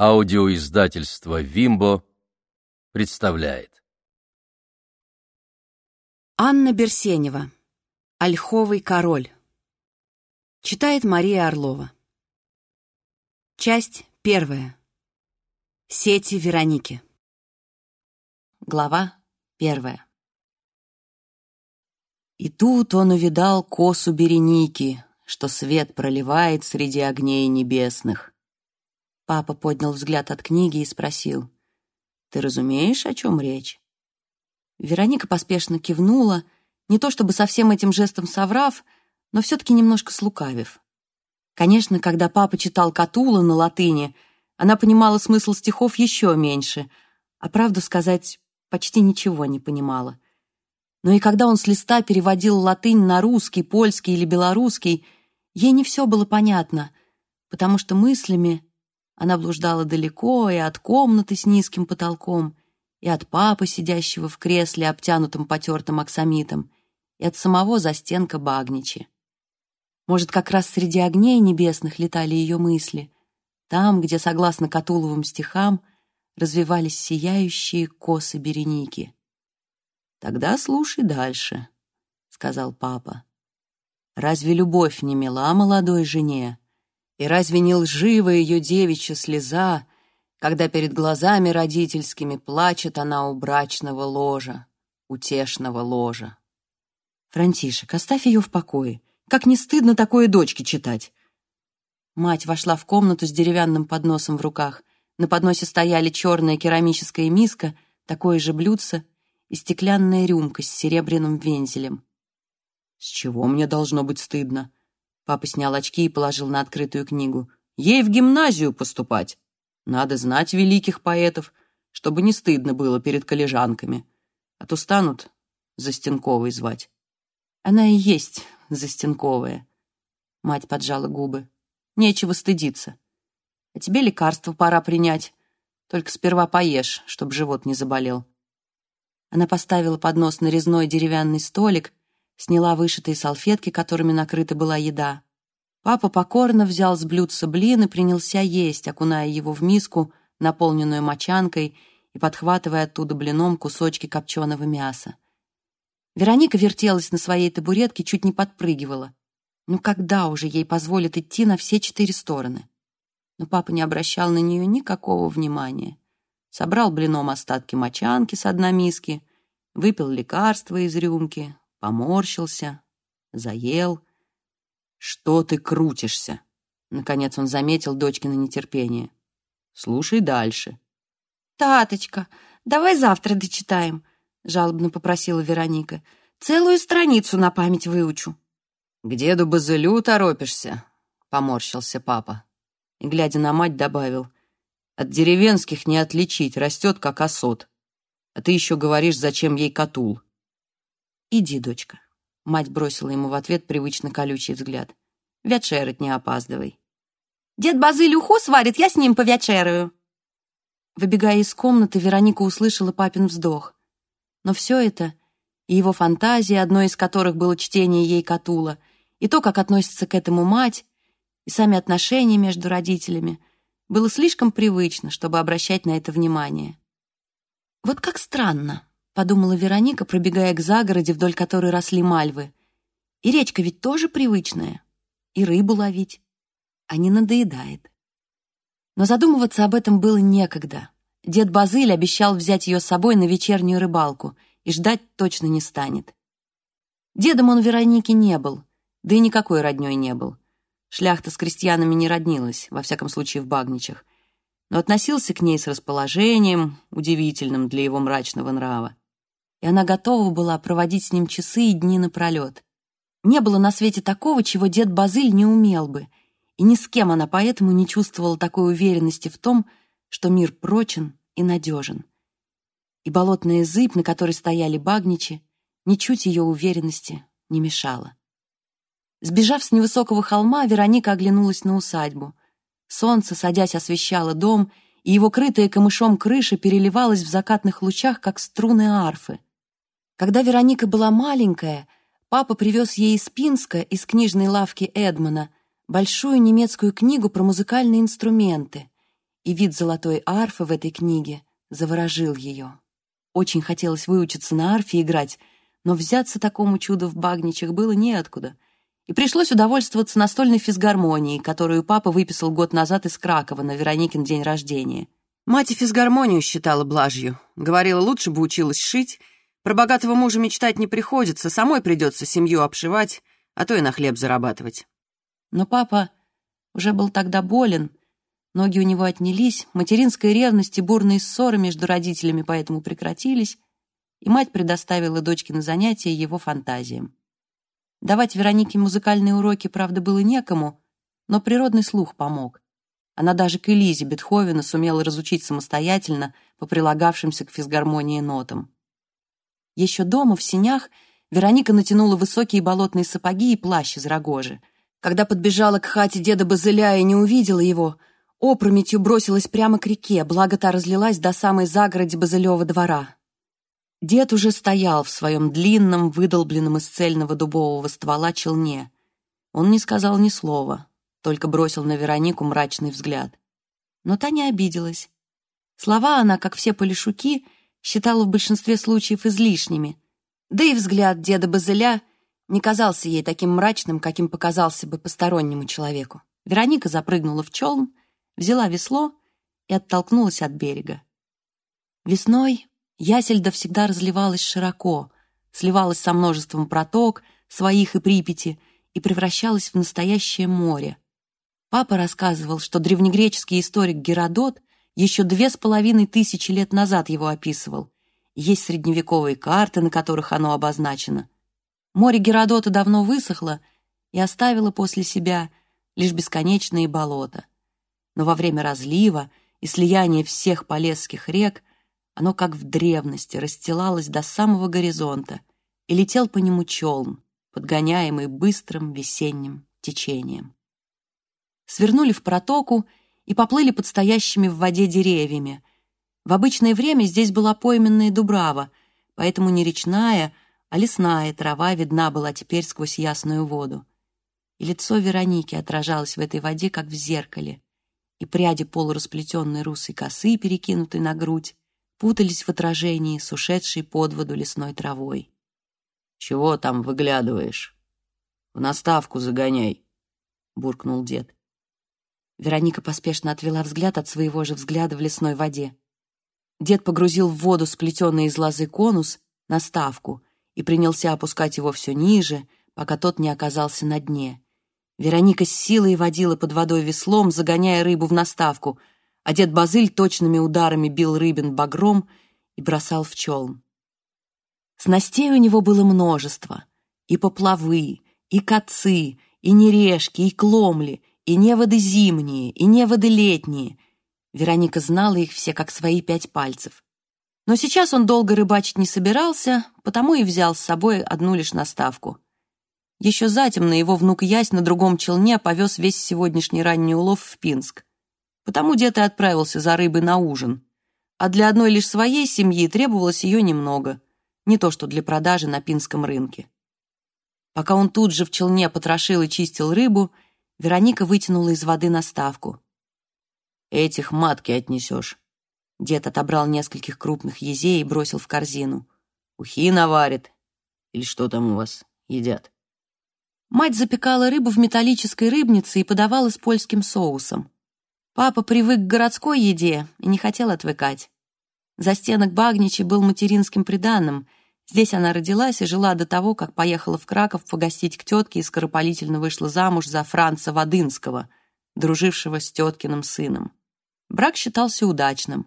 Аудиоиздательство «Вимбо» представляет. Анна Берсенева. Ольховый король. Читает Мария Орлова. Часть первая. Сети Вероники. Глава первая. И тут он увидал косу Береники, что свет проливает среди огней небесных. Папа поднял взгляд от книги и спросил, «Ты разумеешь, о чем речь?» Вероника поспешно кивнула, не то чтобы совсем этим жестом соврав, но все-таки немножко слукавив. Конечно, когда папа читал Катула на латыни, она понимала смысл стихов еще меньше, а правду сказать, почти ничего не понимала. Но и когда он с листа переводил латынь на русский, польский или белорусский, ей не все было понятно, потому что мыслями она блуждала далеко и от комнаты с низким потолком, и от папы, сидящего в кресле, обтянутом потертым аксамитом, и от самого застенка Багничи. Может, как раз среди огней небесных летали ее мысли, там, где, согласно Катуловым стихам, развивались сияющие косы Береники. «Тогда слушай дальше», — сказал папа. «Разве любовь не мила молодой жене?» И разве не лжива ее девичья слеза, когда перед глазами родительскими плачет она у брачного ложа, утешного ложа? Франтишек, оставь ее в покое. Как не стыдно такое дочке читать. Мать вошла в комнату с деревянным подносом в руках. На подносе стояли черная керамическая миска, такое же блюдце и стеклянная рюмка с серебряным вензелем. «С чего мне должно быть стыдно?» Папа снял очки и положил на открытую книгу. «Ей в гимназию поступать. Надо знать великих поэтов, чтобы не стыдно было перед коллежанками. А то станут Застенковой звать». «Она и есть Застенковая». Мать поджала губы. «Нечего стыдиться. А тебе лекарство пора принять. Только сперва поешь, чтоб живот не заболел». Она поставила поднос на резной деревянный столик, сняла вышитые салфетки, которыми накрыта была еда. Папа покорно взял с блюдца блин и принялся есть, окуная его в миску, наполненную мочанкой, и подхватывая оттуда блином кусочки копченого мяса. Вероника вертелась на своей табуретке, чуть не подпрыгивала. Ну когда уже ей позволят идти на все четыре стороны? Но папа не обращал на нее никакого внимания. Собрал блином остатки мочанки с одной миски, выпил лекарство из рюмки, поморщился, заел. «Что ты крутишься?» Наконец он заметил дочкино нетерпение. «Слушай дальше». «Таточка, давай завтра дочитаем», — жалобно попросила Вероника. «Целую страницу на память выучу». «К деду Базылю торопишься?» — поморщился папа. И, глядя на мать, добавил. «От деревенских не отличить, растет как осот. А ты еще говоришь, зачем ей катул. «Иди, дочка». Мать бросила ему в ответ привычно колючий взгляд. «Вячерать не опаздывай». «Дед Базыль уху сварит, я с ним повячераю». Выбегая из комнаты, Вероника услышала папин вздох. Но все это, и его фантазии, одной из которых было чтение ей Катула, и то, как относится к этому мать, и сами отношения между родителями, было слишком привычно, чтобы обращать на это внимание. Вот как странно подумала Вероника, пробегая к загороде, вдоль которой росли мальвы. И речка ведь тоже привычная, и рыбу ловить, а не надоедает. Но задумываться об этом было некогда. Дед Базыль обещал взять ее с собой на вечернюю рыбалку и ждать точно не станет. Дедом он Вероники не был, да и никакой роднёй не был. Шляхта с крестьянами не роднилась, во всяком случае в Багничах, но относился к ней с расположением, удивительным для его мрачного нрава и она готова была проводить с ним часы и дни напролет. Не было на свете такого, чего дед Базыль не умел бы, и ни с кем она поэтому не чувствовала такой уверенности в том, что мир прочен и надежен. И болотная зыбь, на которой стояли багничи, ничуть ее уверенности не мешала. Сбежав с невысокого холма, Вероника оглянулась на усадьбу. Солнце, садясь, освещало дом, и его крытая камышом крыша переливалась в закатных лучах, как струны арфы. Когда Вероника была маленькая, папа привез ей из Пинска, из книжной лавки Эдмана, большую немецкую книгу про музыкальные инструменты. и вид золотой арфы в этой книге заворожил ее. Очень хотелось выучиться на арфе играть, но взяться такому чуду в багничах было неоткуда, и пришлось удовольствоваться настольной физгармонией, которую папа выписал год назад из Кракова на Вероникин день рождения. Мать и физгармонию считала блажью. Говорила, лучше бы училась шить. Про богатого мужа мечтать не приходится, самой придется семью обшивать, а то и на хлеб зарабатывать. Но папа уже был тогда болен, ноги у него отнялись, материнская ревность и бурные ссоры между родителями поэтому прекратились, и мать предоставила дочке на занятия его фантазиям. Давать Веронике музыкальные уроки, правда, было некому, но природный слух помог. Она даже к Элизе Бетховена сумела разучить самостоятельно по прилагавшимся к физгармонии нотам. Еще дома, в синях, Вероника натянула высокие болотные сапоги и плащ из рогожи. Когда подбежала к хате деда Базыля и не увидела его, опрометью бросилась прямо к реке, благо та разлилась до самой загороди Базылева двора. Дед уже стоял в своем длинном, выдолбленном из цельного дубового ствола челне. Он не сказал ни слова, только бросил на Веронику мрачный взгляд. Но та не обиделась. Слова она, как все полишуки, считала в большинстве случаев излишними. Да и взгляд деда Базыля не казался ей таким мрачным, каким показался бы постороннему человеку. Вероника запрыгнула в челн, взяла весло и оттолкнулась от берега. Весной Ясельда всегда разливалась широко, сливалась со множеством проток, своих и Припяти, и превращалась в настоящее море. Папа рассказывал, что древнегреческий историк Геродот еще две с половиной тысячи лет назад его описывал. Есть средневековые карты, на которых оно обозначено. Море Геродота давно высохло и оставило после себя лишь бесконечные болота. Но во время разлива и слияния всех полесских рек оно, как в древности, расстилалось до самого горизонта, и летел по нему челн, подгоняемый быстрым весенним течением. Свернули в протоку и поплыли под стоящими в воде деревьями. В обычное время здесь была пойменная дубрава, поэтому не речная, а лесная трава видна была теперь сквозь ясную воду. И лицо Вероники отражалось в этой воде, как в зеркале, и пряди полурасплетенной русой косы, перекинутой на грудь, путались в отражении с ушедшей под воду лесной травой. «Чего там выглядываешь? В наставку загоняй», — буркнул дед. Вероника поспешно отвела взгляд от своего же взгляда в лесной воде. Дед погрузил в воду сплетенный из лозы конус, наставку, и принялся опускать его все ниже, пока тот не оказался на дне. Вероника с силой водила под водой веслом, загоняя рыбу в наставку — а дед Базыль точными ударами бил рыбин багром и бросал в челн. Снастей у него было множество. И поплавы, и коцы, и нерешки, и кломли, и неводы зимние, и неводы летние. Вероника знала их все как свои пять пальцев. Но сейчас он долго рыбачить не собирался, потому и взял с собой одну лишь наставку. Еще затем на его внук Ясь на другом челне повез весь сегодняшний ранний улов в Пинск. Потому дед и отправился за рыбой на ужин. А для одной лишь своей семьи требовалось ее немного, не то что для продажи на пинском рынке. Пока он тут же в челне потрошил и чистил рыбу, Вероника вытянула из воды наставку. «Этих матки отнесешь». Дед отобрал нескольких крупных езей и бросил в корзину. «Ухи наварит. Или что там у вас едят?» Мать запекала рыбу в металлической рыбнице и подавала с польским соусом. Папа привык к городской еде и не хотел отвыкать. Застенок Багничи был материнским приданным. Здесь она родилась и жила до того, как поехала в Краков погостить к тетке и скоропалительно вышла замуж за Франца Вадынского, дружившего с теткиным сыном. Брак считался удачным.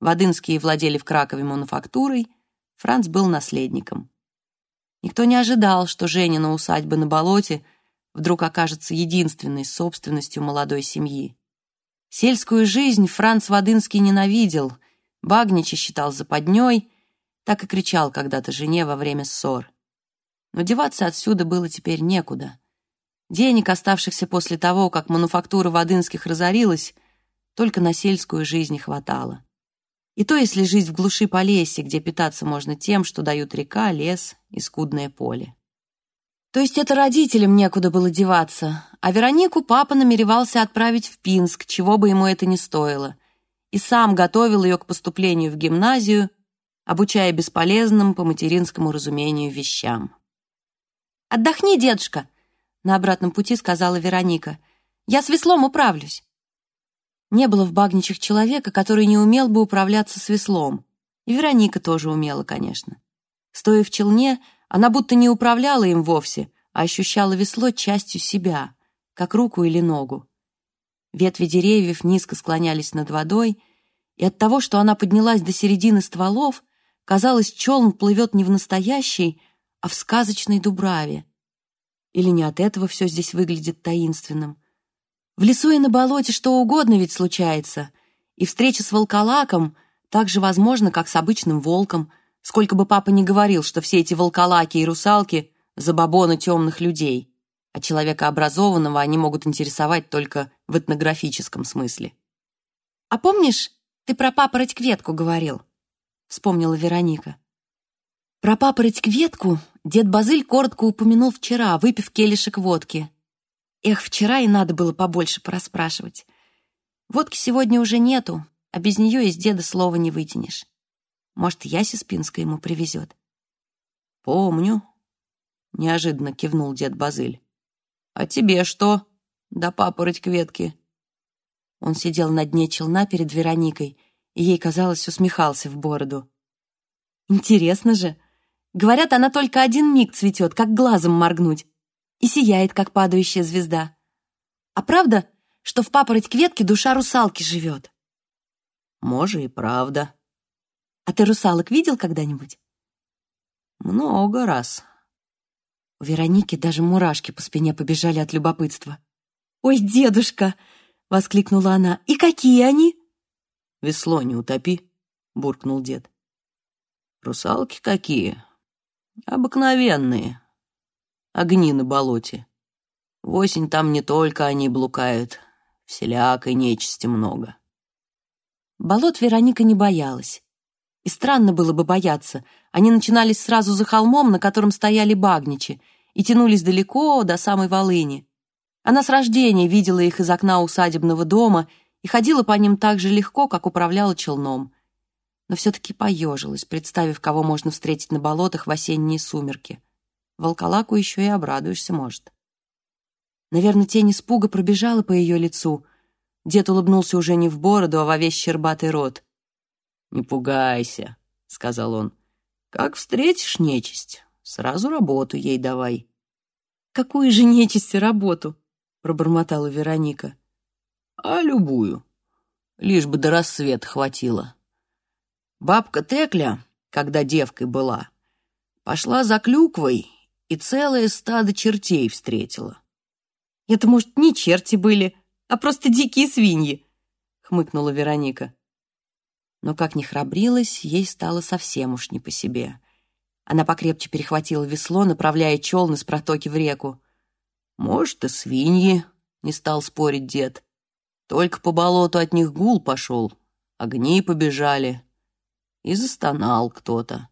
Вадынские владели в Кракове мануфактурой, Франц был наследником. Никто не ожидал, что Женина усадьба на болоте вдруг окажется единственной собственностью молодой семьи. Сельскую жизнь Франц Вадынский ненавидел, Багнича считал западней, так и кричал когда-то жене во время ссор. Но деваться отсюда было теперь некуда. Денег, оставшихся после того, как мануфактура Вадынских разорилась, только на сельскую жизнь хватало. И то, если жить в глуши Полесья, где питаться можно тем, что дают река, лес и скудное поле. То есть это родителям некуда было деваться, а Веронику папа намеревался отправить в Пинск, чего бы ему это ни стоило. и сам готовил ее к поступлению в гимназию, обучая бесполезным по материнскому разумению вещам. «Отдохни, дедушка», — на обратном пути сказала Вероника. «Я с веслом управлюсь». Не было в Багничах человека, который не умел бы управляться с веслом. И Вероника тоже умела, конечно. Стоя в челне, она будто не управляла им вовсе, а ощущала весло частью себя, как руку или ногу. Ветви деревьев низко склонялись над водой, и от того, что она поднялась до середины стволов, казалось, челн плывет не в настоящей, а в сказочной дубраве. Или не от этого все здесь выглядит таинственным? В лесу и на болоте что угодно ведь случается, и встреча с волколаком так же возможна, как с обычным волком, сколько бы папа ни говорил, что все эти волколаки и русалки — забабоны темных людей, а человека образованного они могут интересовать только в этнографическом смысле. «А помнишь, ты про папороть-кветку говорил?» — вспомнила Вероника. Про папороть-кветку дед Базыль коротко упомянул вчера, выпив келишек водки. Эх, вчера и надо было побольше порасспрашивать. Водки сегодня уже нету, а без нее из деда слова не вытянешь. Может, Яся Спинская ему привезет. «Помню», — неожиданно кивнул дед Базыль. «А тебе что?» «Да папороть-кветки». Он сидел на дне челна перед Вероникой, и ей, казалось, усмехался в бороду. «Интересно же. Говорят, она только один миг цветет, как глазом моргнуть и сияет, как падающая звезда. А правда, что в папороть кветки душа русалки живет? Может, и правда. А ты русалок видел когда-нибудь? Много раз. У Вероники даже мурашки по спине побежали от любопытства. «Ой, дедушка!» — воскликнула она. «И какие они?» «Весло не утопи», — буркнул дед. «Русалки какие? Обыкновенные, огни на болоте. В осень там не только они блукают, вселякой нечисти много. Болот Вероника не боялась. И странно было бы бояться. Они начинались сразу за холмом, на котором стояли багничи, и тянулись далеко, до самой Волыни. Она с рождения видела их из окна усадебного дома и ходила по ним так же легко, как управляла челном. Но все-таки поежилась, представив, кого можно встретить на болотах в осенние сумерки. Волколаку еще и обрадуешься, может. Наверное, тень испуга пробежала по ее лицу. Дед улыбнулся уже не в бороду, а во весь щербатый рот. «Не пугайся», — сказал он. «Как встретишь нечисть, сразу работу ей давай». «Какую же нечисть работу?» — пробормотала Вероника. «А любую. Лишь бы до рассвета хватило. Бабка Текля, когда девкой была, пошла за клюквой и целое стадо чертей встретила. «Это, может, не черти были, а просто дикие свиньи», — хмыкнула Вероника. Но как ни храбрилась, ей стало совсем уж не по себе. Она покрепче перехватила весло, направляя челн из протоки в реку. «Может, и свиньи», — не стал спорить дед. «Только по болоту от них гул пошел, огни побежали, и застонал кто-то».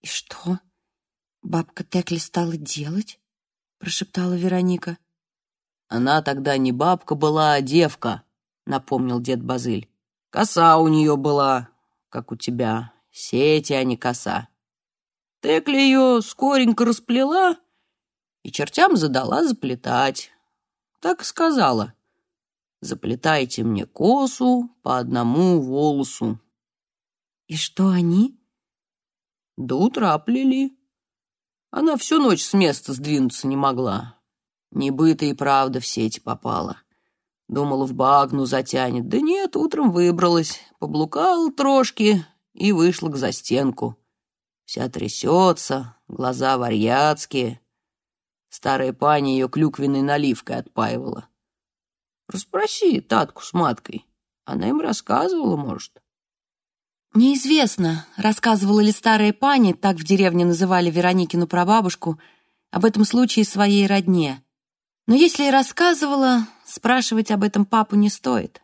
«И что?» «Бабка Текли стала делать?» — прошептала Вероника. «Она тогда не бабка была, а девка», — напомнил дед Базыль. «Коса у нее была, как у тебя, сети, а не коса. Текли ее скоренько расплела и чертям задала заплетать. Так и сказала. Заплетайте мне косу по одному волосу». «И что они?» «До утра плели». Она всю ночь с места сдвинуться не могла. Небыто и правда в сеть попала. Думала, в багну затянет. Да нет, утром выбралась, поблукала трошки и вышла к застенку. Вся трясется, глаза варьяцкие. Старая паня ее клюквенной наливкой отпаивала. Расспроси Татку с маткой. Она им рассказывала, может. Неизвестно, рассказывала ли старая пани, так в деревне называли Вероникину прабабушку, об этом случае своей родне. Но если и рассказывала, спрашивать об этом папу не стоит.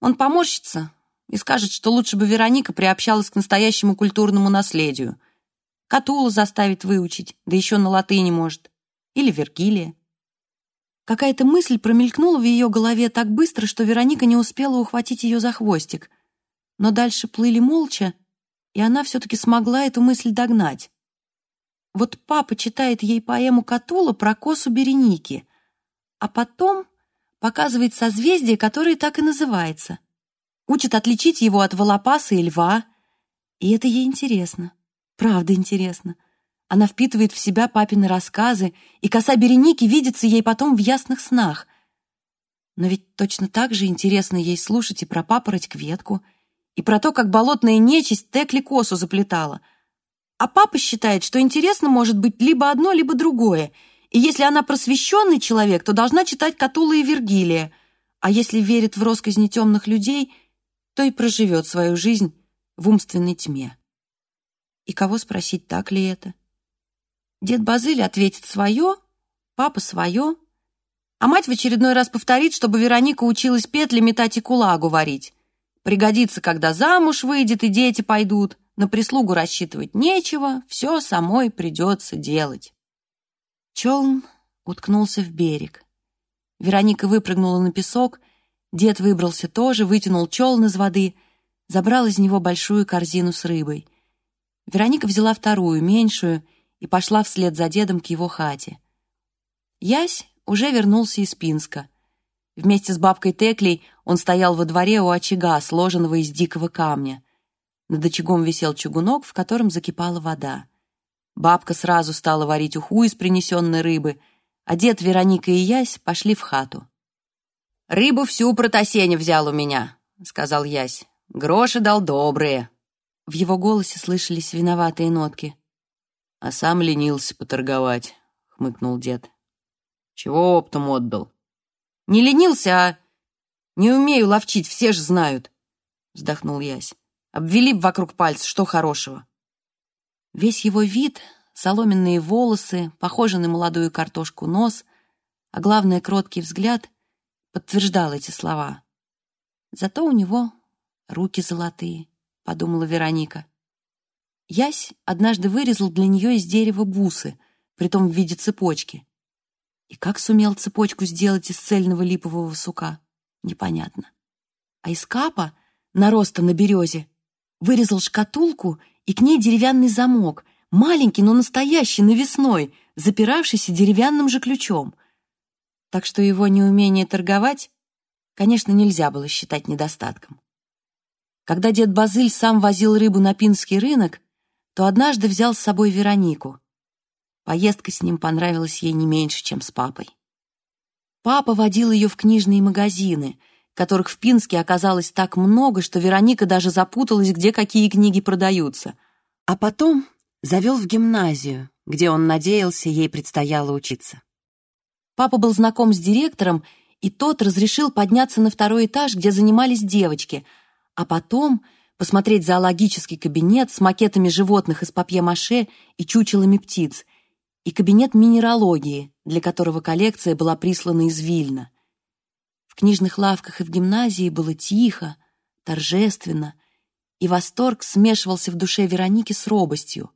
Он поморщится и скажет, что лучше бы Вероника приобщалась к настоящему культурному наследию. Катула заставит выучить, да еще на латыни может. Или Вергилия. Какая-то мысль промелькнула в ее голове так быстро, что Вероника не успела ухватить ее за хвостик. Но дальше плыли молча, и она все-таки смогла эту мысль догнать. Вот папа читает ей поэму Катула про косу Береники, а потом показывает созвездие, которое так и называется. Учит отличить его от волопаса и льва. И это ей интересно. Правда интересно. Она впитывает в себя папины рассказы, и коса Береники видится ей потом в ясных снах. Но ведь точно так же интересно ей слушать и про папороть кветку, и про то, как болотная нечисть Текли косу заплетала. А папа считает, что интересно может быть либо одно, либо другое — и если она просвещенный человек, то должна читать Катула и Вергилия. А если верит в росказни темных людей, то и проживет свою жизнь в умственной тьме. И кого спросить, так ли это? Дед Базыль ответит свое, папа свое, а мать в очередной раз повторит, чтобы Вероника училась петли метать и кулагу варить. Пригодится, когда замуж выйдет и дети пойдут. На прислугу рассчитывать нечего, все самой придется делать. Челн уткнулся в берег. Вероника выпрыгнула на песок, дед выбрался тоже, вытянул челн из воды, забрал из него большую корзину с рыбой. Вероника взяла вторую, меньшую, и пошла вслед за дедом к его хате. Ясь уже вернулся из Пинска. Вместе с бабкой Теклей он стоял во дворе у очага, сложенного из дикого камня. Над очагом висел чугунок, в котором закипала вода. Бабка сразу стала варить уху из принесенной рыбы, а дед, Вероника и Ясь пошли в хату. «Рыбу всю протасеня взял у меня», — сказал Ясь. «Гроши дал добрые». В его голосе слышались виноватые нотки. «А сам ленился поторговать», — хмыкнул дед. «Чего оптом отдал?» «Не ленился, а не умею ловчить, все же знают», — вздохнул Ясь. «Обвели б вокруг пальца, что хорошего». Весь его вид, соломенные волосы, похожий на молодую картошку нос, а главное, кроткий взгляд подтверждал эти слова. Зато у него руки золотые, подумала Вероника. Ясь однажды вырезал для нее из дерева бусы, притом в виде цепочки. И как сумел цепочку сделать из цельного липового сука, непонятно. А из капа, нароста на березе, вырезал шкатулку и к ней деревянный замок, маленький, но настоящий, навесной, запиравшийся деревянным же ключом. Так что его неумение торговать, конечно, нельзя было считать недостатком. Когда дед Базыль сам возил рыбу на Пинский рынок, то однажды взял с собой Веронику. Поездка с ним понравилась ей не меньше, чем с папой. Папа водил ее в книжные магазины — которых в Пинске оказалось так много, что Вероника даже запуталась, где какие книги продаются. А потом завел в гимназию, где он надеялся, ей предстояло учиться. Папа был знаком с директором, и тот разрешил подняться на второй этаж, где занимались девочки, а потом посмотреть зоологический кабинет с макетами животных из папье-маше и чучелами птиц, и кабинет минералогии, для которого коллекция была прислана из Вильна. В книжных лавках и в гимназии было тихо, торжественно, и восторг смешивался в душе Вероники с робостью.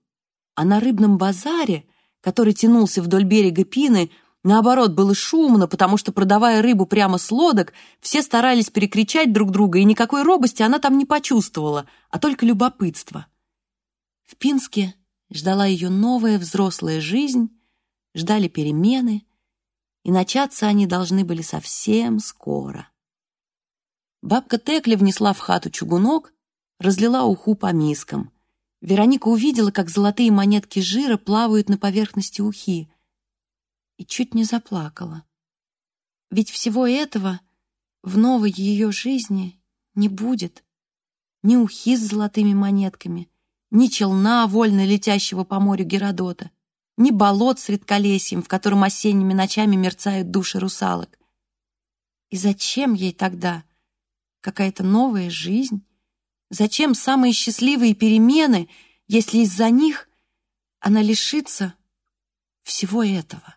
А на рыбном базаре, который тянулся вдоль берега Пины, наоборот, было шумно, потому что, продавая рыбу прямо с лодок, все старались перекричать друг друга, и никакой робости она там не почувствовала, а только любопытство. В Пинске ждала ее новая взрослая жизнь, ждали перемены — и начаться они должны были совсем скоро. Бабка Текля внесла в хату чугунок, разлила уху по мискам. Вероника увидела, как золотые монетки жира плавают на поверхности ухи, и чуть не заплакала. Ведь всего этого в новой ее жизни не будет. Ни ухи с золотыми монетками, ни челна, вольно летящего по морю Геродота ни болот с редколесьем, в котором осенними ночами мерцают души русалок. И зачем ей тогда какая-то новая жизнь? Зачем самые счастливые перемены, если из-за них она лишится всего этого?